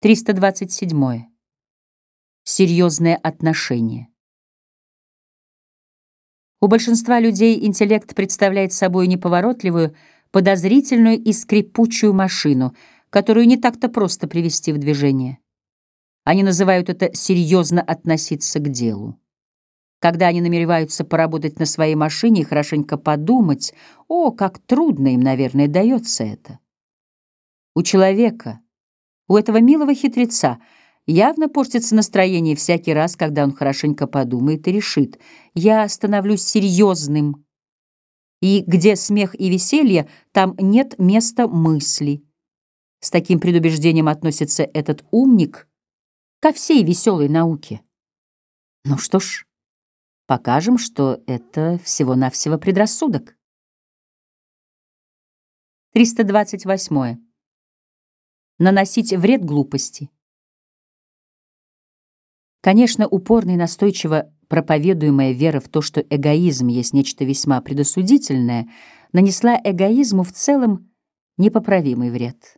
327. Серьезное отношение. У большинства людей интеллект представляет собой неповоротливую, подозрительную и скрипучую машину, которую не так-то просто привести в движение. Они называют это «серьезно относиться к делу». Когда они намереваются поработать на своей машине и хорошенько подумать, о, как трудно им, наверное, дается это. У человека, у этого милого хитреца, явно портится настроение всякий раз, когда он хорошенько подумает и решит, я становлюсь серьезным. И где смех и веселье, там нет места мысли. С таким предубеждением относится этот умник ко всей веселой науке. Ну что ж, покажем, что это всего-навсего предрассудок. 328. Наносить вред глупости. Конечно, упорно и настойчиво проповедуемая вера в то, что эгоизм есть нечто весьма предосудительное, нанесла эгоизму в целом непоправимый вред.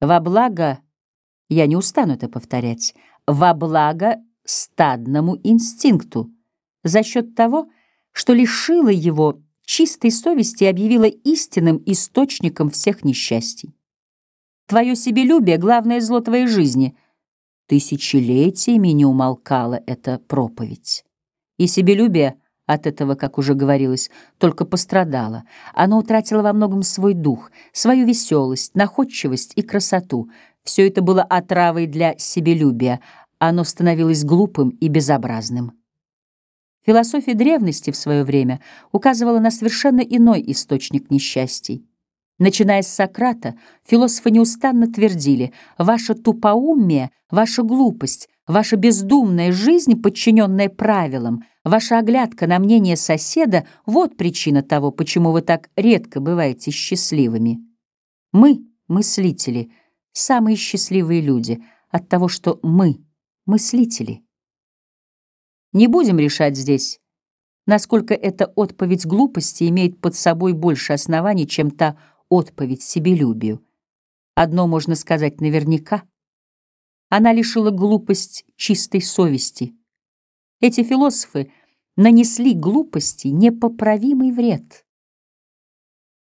Во благо, я не устану это повторять, во благо стадному инстинкту, за счет того, что лишила его чистой совести и объявила истинным источником всех несчастий. Твое себелюбие — главное зло твоей жизни. Тысячелетиями не умолкала эта проповедь. И себелюбие от этого, как уже говорилось, только пострадало. Оно утратило во многом свой дух, свою веселость, находчивость и красоту. Все это было отравой для себелюбия. Оно становилось глупым и безобразным. Философия древности в свое время указывала на совершенно иной источник несчастий. Начиная с Сократа, философы неустанно твердили «Ваша тупоумие, ваша глупость, ваша бездумная жизнь, подчиненная правилам, ваша оглядка на мнение соседа — вот причина того, почему вы так редко бываете счастливыми. Мы, мыслители, самые счастливые люди от того, что мы — мыслители». Не будем решать здесь, насколько эта отповедь глупости имеет под собой больше оснований, чем та отповедь себелюбию. Одно можно сказать наверняка. Она лишила глупость чистой совести. Эти философы нанесли глупости непоправимый вред.